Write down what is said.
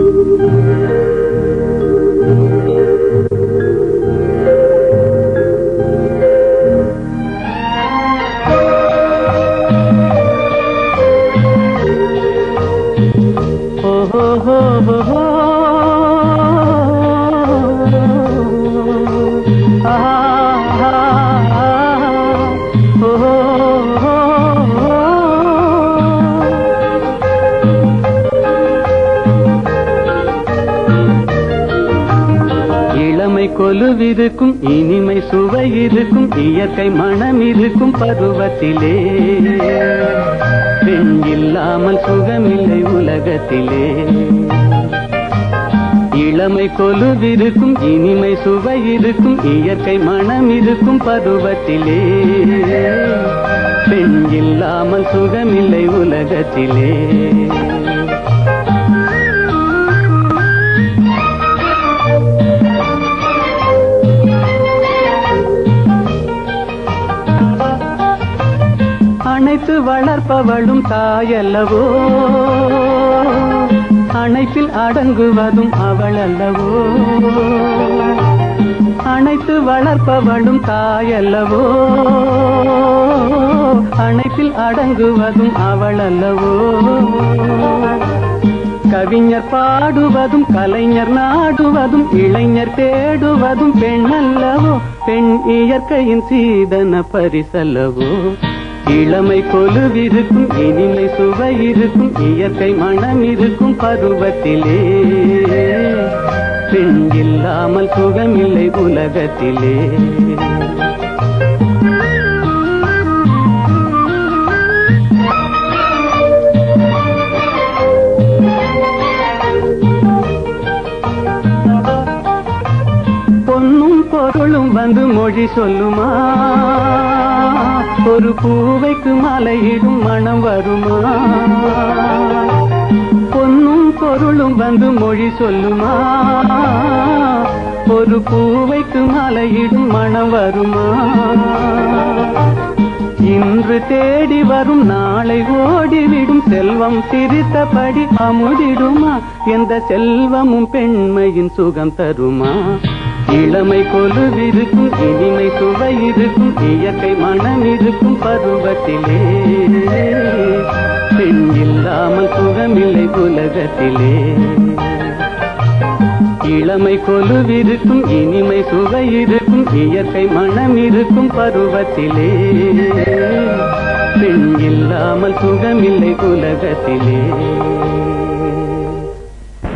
Música இளமை கொலுவிருக்கும் இனிமை சுவை இருக்கும் இயற்கை மனம் இருக்கும் பருவத்திலே. பெண் இல்லாமல் சுகமில்லை உலகத்திலே. இளமை கொலுவிருக்கும் இனிமை சுவை இருக்கும் இயற்கை மனம் இருக்கும் பருவத்திலே. பெண் இல்லாமல் சுகமில்லை உலகத்திலே. அணைத்து வளர்ப்பவளும் தாயல்லவோ? அணைப்பில் அடங்குவதும் அவளல்லவோ? அல்லவோ அணைத்து வளர்ப்பவளும் தாயல்லவோ? அணைப்பில் அடங்குவதும் அவளல்லவோ? கவிஞர் பாடுவதும் கலைஞர் நாடுவதும் இளைஞர் தேடுவதும் பெண் அல்லவோ பெண் இயற்கையின் சீதன பரிசல்லவோ? இளமை கொலுவிருக்கும் இனிமை சுவை இருக்கும் இயற்கை மனம் இருக்கும் பருவத்திலே. பெண் இல்லாமல் சுகமில்லை உலகத்திலே. பொன்னும் பொருளும் வந்து மொழி சொல்லுமா? ஒரு பூவைக்கு மலையிடும் மனம் வருமா? பொன்னும் பொருளும் வந்து மொழி சொல்லுமா? ஒரு பூவைக்கு மலையிடும் மனம் வருமா? இன்று தேடி வரும் நாளை ஓடிவிடும் செல்வம் சிரித்தபடி அமுதிடுமா? எந்த செல்வமும் பெண்மையின் சுகம் தருமா? இளமை கொலுவிருக்கும் இனிமை சுவை இருக்கும் இயற்கை மனம் இருக்கும் பருவத்திலே. பெண் இல்லாமல் சுகமில்லை உலகத்திலே. இளமை கொலுவிருக்கும் இனிமை சுவை இருக்கும் இயற்கை மனம் இருக்கும் பருவத்திலே. பெண் இல்லாமல் சுகமில்லை உலகத்திலே.